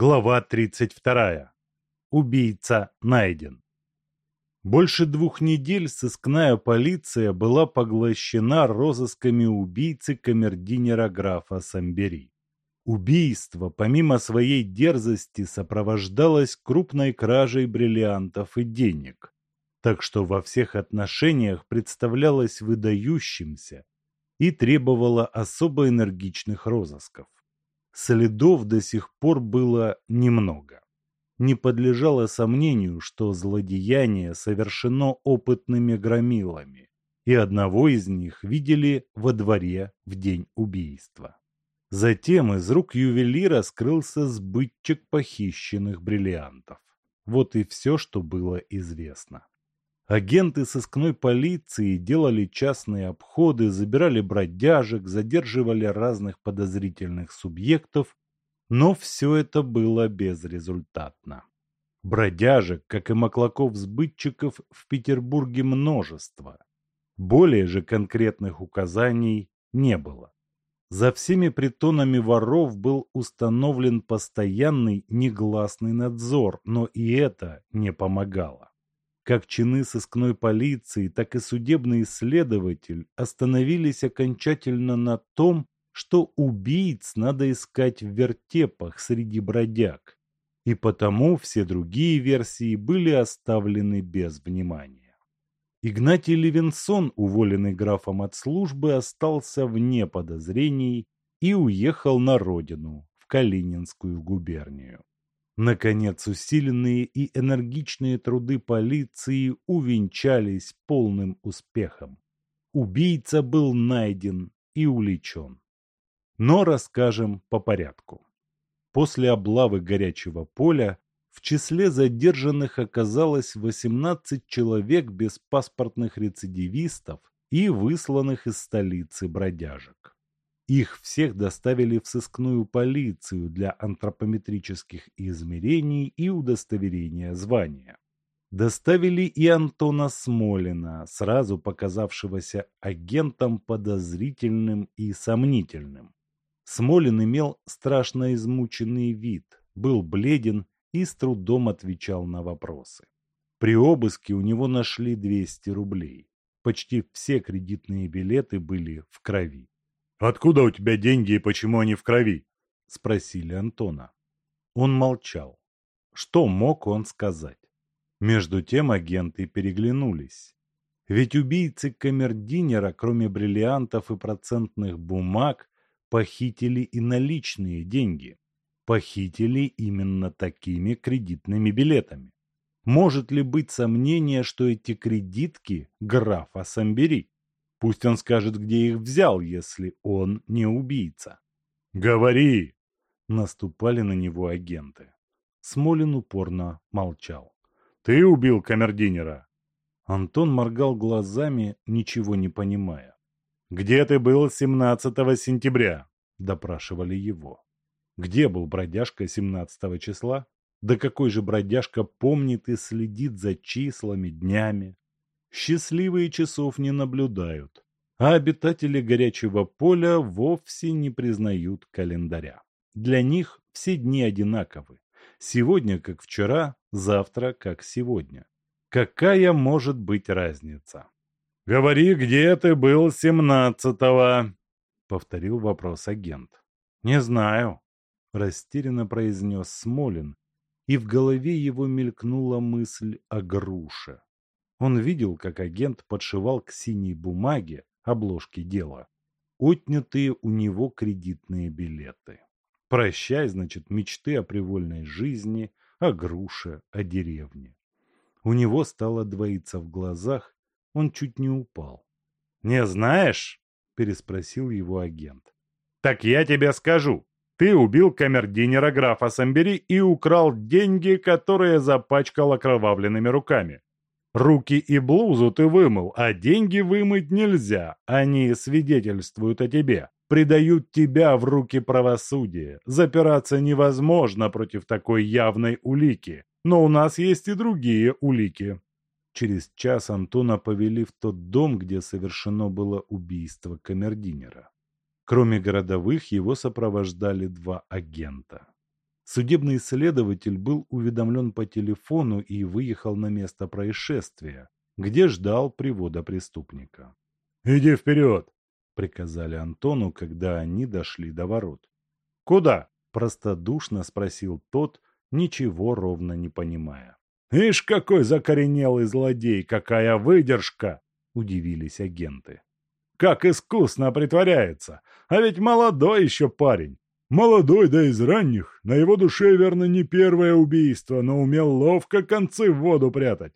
Глава 32. Убийца найден. Больше двух недель сыскная полиция была поглощена розысками убийцы камердинера графа Самбери. Убийство, помимо своей дерзости, сопровождалось крупной кражей бриллиантов и денег, так что во всех отношениях представлялось выдающимся и требовало особо энергичных розысков. Следов до сих пор было немного. Не подлежало сомнению, что злодеяние совершено опытными громилами, и одного из них видели во дворе в день убийства. Затем из рук ювелира скрылся сбытчик похищенных бриллиантов. Вот и все, что было известно. Агенты сыскной полиции делали частные обходы, забирали бродяжек, задерживали разных подозрительных субъектов, но все это было безрезультатно. Бродяжек, как и маклаков-сбытчиков, в Петербурге множество. Более же конкретных указаний не было. За всеми притонами воров был установлен постоянный негласный надзор, но и это не помогало. Как чины сыскной полиции, так и судебный следователь остановились окончательно на том, что убийц надо искать в вертепах среди бродяг, и потому все другие версии были оставлены без внимания. Игнатий Левинсон, уволенный графом от службы, остался вне подозрений и уехал на родину, в Калининскую губернию. Наконец, усиленные и энергичные труды полиции увенчались полным успехом. Убийца был найден и уличен. Но расскажем по порядку. После облавы горячего поля в числе задержанных оказалось 18 человек без паспортных рецидивистов и высланных из столицы бродяжек. Их всех доставили в сыскную полицию для антропометрических измерений и удостоверения звания. Доставили и Антона Смолина, сразу показавшегося агентом подозрительным и сомнительным. Смолин имел страшно измученный вид, был бледен и с трудом отвечал на вопросы. При обыске у него нашли 200 рублей. Почти все кредитные билеты были в крови. «Откуда у тебя деньги и почему они в крови?» – спросили Антона. Он молчал. Что мог он сказать? Между тем агенты переглянулись. Ведь убийцы камердинера, кроме бриллиантов и процентных бумаг, похитили и наличные деньги. Похитили именно такими кредитными билетами. Может ли быть сомнение, что эти кредитки графа Самбери? Пусть он скажет, где их взял, если он не убийца. «Говори!» Наступали на него агенты. Смолин упорно молчал. «Ты убил камердинера. Антон моргал глазами, ничего не понимая. «Где ты был 17 сентября?» – допрашивали его. «Где был бродяжка 17 числа? Да какой же бродяжка помнит и следит за числами, днями? Счастливые часов не наблюдают, а обитатели горячего поля вовсе не признают календаря. Для них все дни одинаковы. Сегодня как вчера, завтра как сегодня. Какая может быть разница? «Говори, где ты был семнадцатого?» — повторил вопрос агент. «Не знаю», — растерянно произнес Смолин, и в голове его мелькнула мысль о груше. Он видел, как агент подшивал к синей бумаге обложки дела отнятые у него кредитные билеты. Прощай, значит, мечты о привольной жизни, о груше, о деревне. У него стало двоиться в глазах, он чуть не упал. «Не знаешь?» – переспросил его агент. «Так я тебе скажу. Ты убил камердинера графа Самбери и украл деньги, которые запачкал окровавленными руками. Руки и блузу ты вымыл, а деньги вымыть нельзя. Они свидетельствуют о тебе. Предают тебя в руки правосудия. Запираться невозможно против такой явной улики. Но у нас есть и другие улики. Через час Антона повели в тот дом, где совершено было убийство камердинера. Кроме городовых, его сопровождали два агента. Судебный следователь был уведомлен по телефону и выехал на место происшествия, где ждал привода преступника. «Иди вперед!» — приказали Антону, когда они дошли до ворот. «Куда?» — простодушно спросил тот, ничего ровно не понимая. «Ишь, какой закоренелый злодей! Какая выдержка!» — удивились агенты. «Как искусно притворяется! А ведь молодой еще парень! Молодой, да из ранних. На его душе, верно, не первое убийство, но умел ловко концы в воду прятать.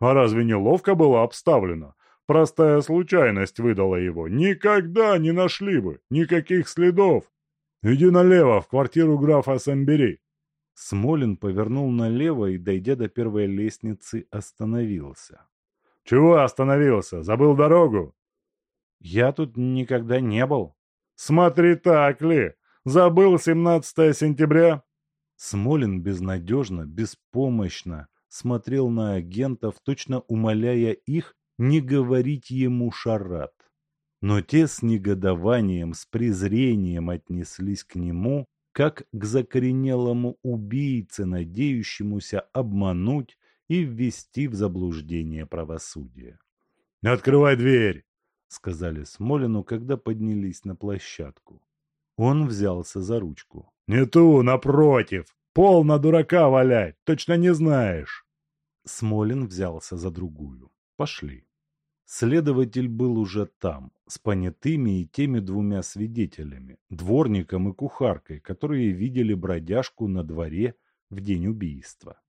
А разве не ловко было обставлено? Простая случайность выдала его. Никогда не нашли бы. Никаких следов. Иди налево, в квартиру графа Самбери. Смолин повернул налево и, дойдя до первой лестницы, остановился. «Чего остановился? Забыл дорогу?» «Я тут никогда не был». «Смотри так ли! Забыл 17 сентября?» Смолин безнадежно, беспомощно смотрел на агентов, точно умоляя их не говорить ему шарат. Но те с негодованием, с презрением отнеслись к нему, как к закоренелому убийце, надеющемуся обмануть и ввести в заблуждение правосудие. «Открывай дверь!» — сказали Смолину, когда поднялись на площадку. Он взялся за ручку. «Не ту, напротив! Полно дурака валять! Точно не знаешь!» Смолин взялся за другую. Пошли. Следователь был уже там, с понятыми и теми двумя свидетелями, дворником и кухаркой, которые видели бродяжку на дворе в день убийства.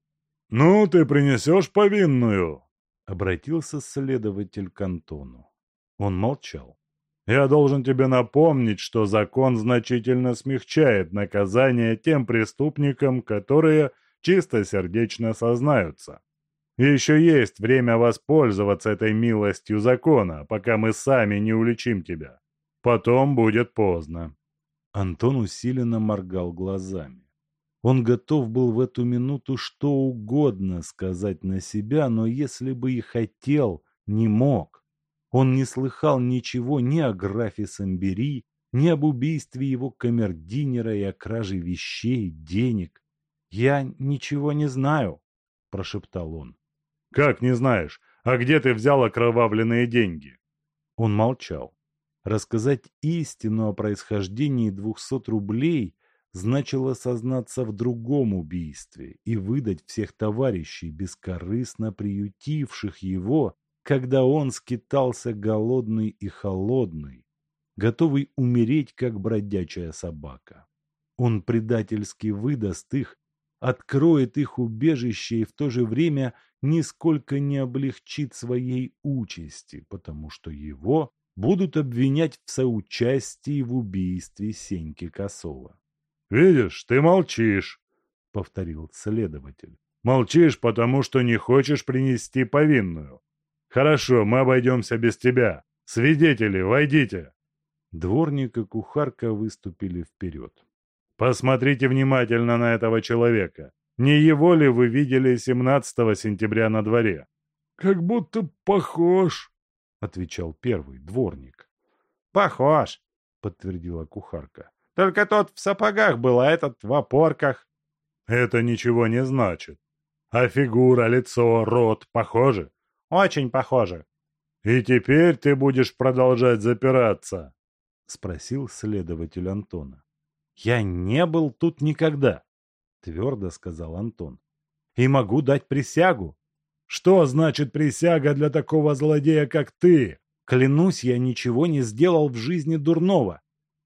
«Ну, ты принесешь повинную?» — обратился следователь к Антону. Он молчал. Я должен тебе напомнить, что закон значительно смягчает наказание тем преступникам, которые чистосердечно сознаются. еще есть время воспользоваться этой милостью закона, пока мы сами не уличим тебя. Потом будет поздно». Антон усиленно моргал глазами. Он готов был в эту минуту что угодно сказать на себя, но если бы и хотел, не мог. Он не слыхал ничего ни о графе Самбери, ни об убийстве его камердинера и о краже вещей, денег. «Я ничего не знаю», — прошептал он. «Как не знаешь? А где ты взял окровавленные деньги?» Он молчал. Рассказать истину о происхождении двухсот рублей значило сознаться в другом убийстве и выдать всех товарищей, бескорыстно приютивших его когда он скитался голодный и холодный, готовый умереть, как бродячая собака. Он предательски выдаст их, откроет их убежище и в то же время нисколько не облегчит своей участи, потому что его будут обвинять в соучастии в убийстве Сеньки Косова. «Видишь, ты молчишь», — повторил следователь. «Молчишь, потому что не хочешь принести повинную. «Хорошо, мы обойдемся без тебя. Свидетели, войдите!» Дворник и кухарка выступили вперед. «Посмотрите внимательно на этого человека. Не его ли вы видели 17 сентября на дворе?» «Как будто похож», — отвечал первый дворник. «Похож», — подтвердила кухарка. «Только тот в сапогах был, а этот в опорках». «Это ничего не значит. А фигура, лицо, рот похожи?» Очень похоже. «И теперь ты будешь продолжать запираться?» — спросил следователь Антона. «Я не был тут никогда», — твердо сказал Антон. «И могу дать присягу». «Что значит присяга для такого злодея, как ты?» «Клянусь, я ничего не сделал в жизни дурного.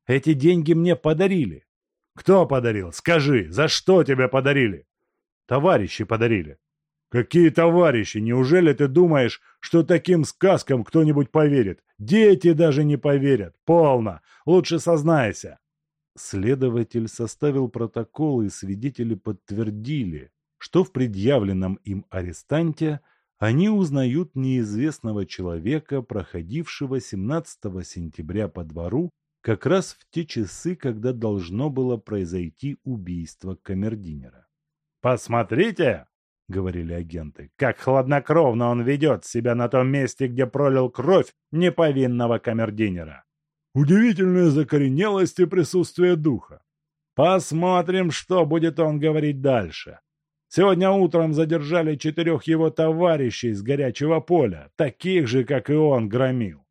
Эти деньги мне подарили». «Кто подарил? Скажи, за что тебя подарили?» «Товарищи подарили». «Какие товарищи? Неужели ты думаешь, что таким сказкам кто-нибудь поверит? Дети даже не поверят. Полно. Лучше сознайся». Следователь составил протокол, и свидетели подтвердили, что в предъявленном им арестанте они узнают неизвестного человека, проходившего 17 сентября по двору, как раз в те часы, когда должно было произойти убийство камердинера. «Посмотрите!» — говорили агенты. «Как хладнокровно он ведет себя на том месте, где пролил кровь неповинного камердинера!» «Удивительная закоренелость и присутствие духа!» Посмотрим, что будет он говорить дальше. Сегодня утром задержали четырех его товарищей с горячего поля, таких же, как и он, громил.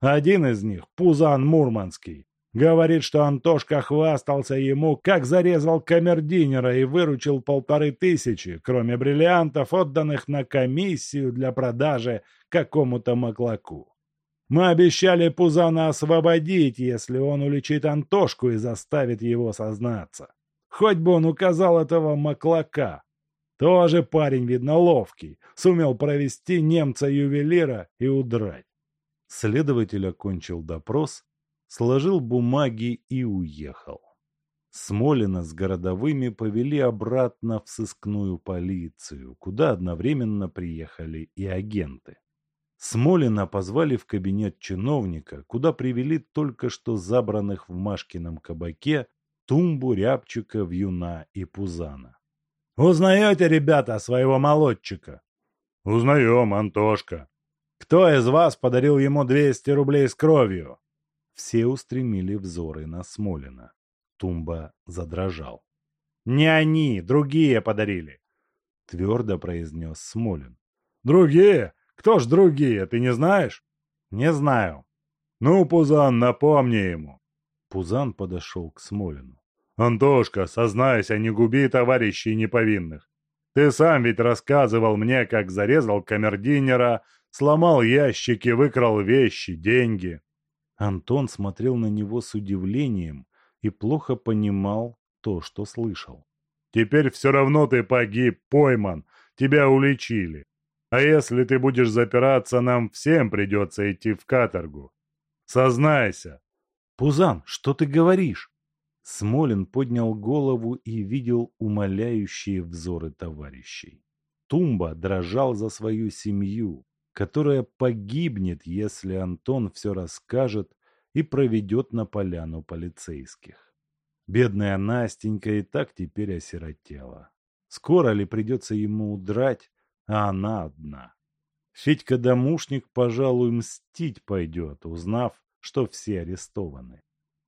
Один из них, Пузан Мурманский, говорит, что Антошка хвастался ему, как зарезал камердинера и выручил полторы тысячи, кроме бриллиантов, отданных на комиссию для продажи какому-то маклаку. Мы обещали Пузана освободить, если он уличит Антошку и заставит его сознаться. Хоть бы он указал этого маклака. Тоже парень, видно, ловкий. Сумел провести немца-ювелира и удрать. Следователь окончил допрос, сложил бумаги и уехал. Смолина с городовыми повели обратно в сыскную полицию, куда одновременно приехали и агенты. Смолина позвали в кабинет чиновника, куда привели только что забранных в Машкином кабаке Тумбу, Рябчика, Вьюна и Пузана. «Узнаете, ребята, своего молодчика?» «Узнаем, Антошка». «Кто из вас подарил ему 200 рублей с кровью?» Все устремили взоры на Смолина. Тумба задрожал. «Не они, другие подарили», — твердо произнес Смолин. «Другие? Кто ж другие, ты не знаешь? Не знаю. Ну, Пузан, напомни ему. Пузан подошел к Смолину. Антошка, сознайся, не губи товарищей неповинных. Ты сам ведь рассказывал мне, как зарезал камердинера, сломал ящики, выкрал вещи, деньги. Антон смотрел на него с удивлением и плохо понимал то, что слышал. «Теперь все равно ты погиб, пойман, тебя уличили. А если ты будешь запираться, нам всем придется идти в каторгу. Сознайся. Пузан, что ты говоришь? Смолин поднял голову и видел умоляющие взоры товарищей. Тумба дрожал за свою семью, которая погибнет, если Антон все расскажет и проведет на поляну полицейских. Бедная Настенька и так теперь осиротела. Скоро ли придется ему удрать, а она одна. Федька-домушник, пожалуй, мстить пойдет, узнав, что все арестованы.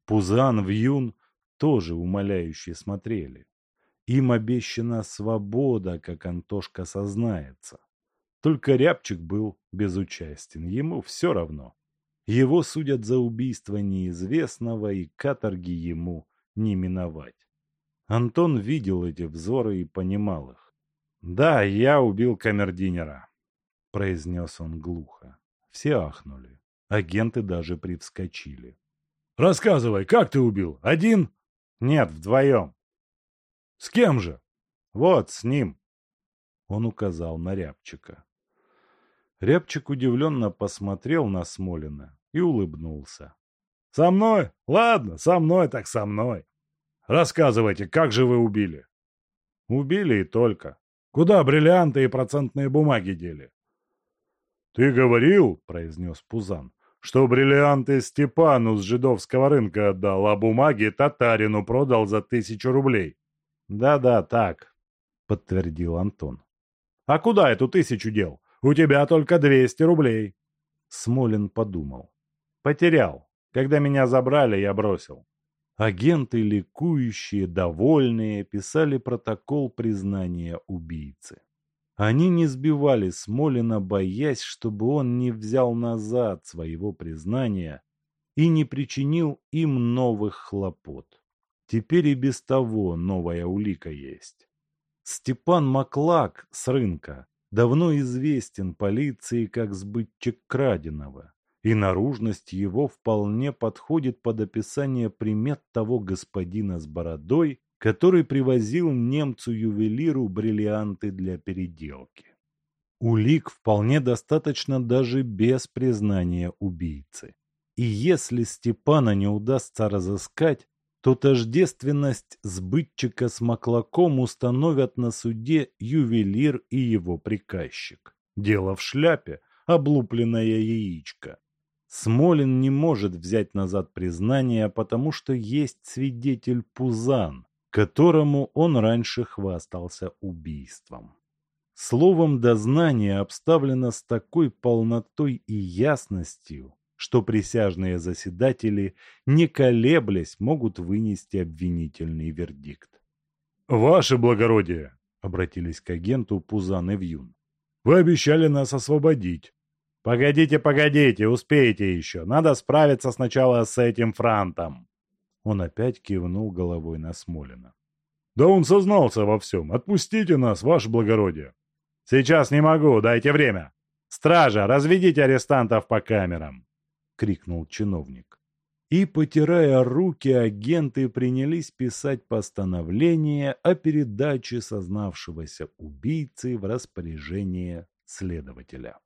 Пузан, Вьюн тоже умоляюще смотрели. Им обещана свобода, как Антошка сознается. Только Рябчик был безучастен, ему все равно. Его судят за убийство неизвестного, и каторги ему не миновать. Антон видел эти взоры и понимал их. «Да, я убил камердинера», — произнес он глухо. Все ахнули. Агенты даже привскочили. «Рассказывай, как ты убил? Один?» «Нет, вдвоем». «С кем же?» «Вот, с ним». Он указал на Рябчика. Рябчик удивленно посмотрел на Смолина и улыбнулся. «Со мной? Ладно, со мной так со мной. Рассказывайте, как же вы убили?» «Убили и только. Куда бриллианты и процентные бумаги дели? — Ты говорил, — произнес Пузан, — что бриллианты Степану с жидовского рынка отдал, а бумаги татарину продал за тысячу рублей. Да — Да-да, так, — подтвердил Антон. — А куда эту тысячу дел? У тебя только двести рублей. Смолин подумал. — Потерял. Когда меня забрали, я бросил. Агенты, ликующие, довольные, писали протокол признания убийцы. Они не сбивали Смолина, боясь, чтобы он не взял назад своего признания и не причинил им новых хлопот. Теперь и без того новая улика есть. Степан Маклак с рынка давно известен полиции как сбытчик краденого и наружность его вполне подходит под описание примет того господина с бородой, который привозил немцу-ювелиру бриллианты для переделки. Улик вполне достаточно даже без признания убийцы. И если Степана не удастся разыскать, то тождественность сбытчика с маклаком установят на суде ювелир и его приказчик. Дело в шляпе, облупленное яичко. Смолин не может взять назад признание, потому что есть свидетель Пузан, которому он раньше хвастался убийством. Словом, дознание обставлено с такой полнотой и ясностью, что присяжные заседатели, не колеблясь, могут вынести обвинительный вердикт. «Ваше благородие!» — обратились к агенту Пузан и Вьюн. «Вы обещали нас освободить». «Погодите, погодите, успеете еще. Надо справиться сначала с этим франтом». Он опять кивнул головой на Смолина. «Да он сознался во всем. Отпустите нас, ваше благородие». «Сейчас не могу, дайте время. Стража, разведите арестантов по камерам!» — крикнул чиновник. И, потирая руки, агенты принялись писать постановление о передаче сознавшегося убийцы в распоряжение следователя.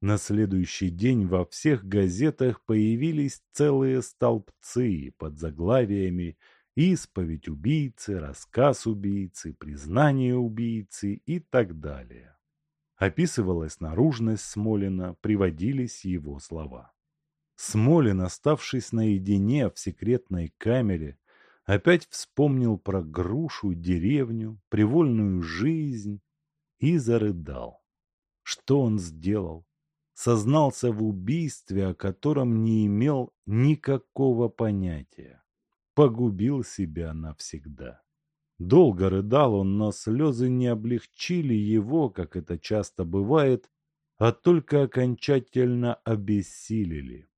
На следующий день во всех газетах появились целые столбцы под заглавиями «Исповедь убийцы», «Рассказ убийцы», «Признание убийцы» и так далее. Описывалась наружность Смолина, приводились его слова. Смолин, оставшись наедине в секретной камере, опять вспомнил про грушу, деревню, привольную жизнь и зарыдал. Что он сделал? Сознался в убийстве, о котором не имел никакого понятия. Погубил себя навсегда. Долго рыдал он, но слезы не облегчили его, как это часто бывает, а только окончательно обессилили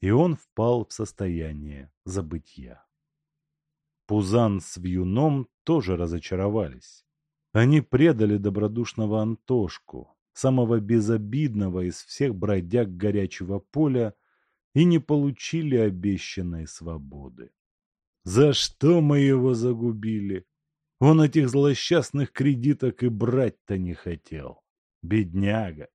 и он впал в состояние забытья. Пузан с Вьюном тоже разочаровались. Они предали добродушного Антошку, самого безобидного из всех бродяг горячего поля, и не получили обещанной свободы. За что мы его загубили? Он этих злосчастных кредиток и брать-то не хотел. Бедняга.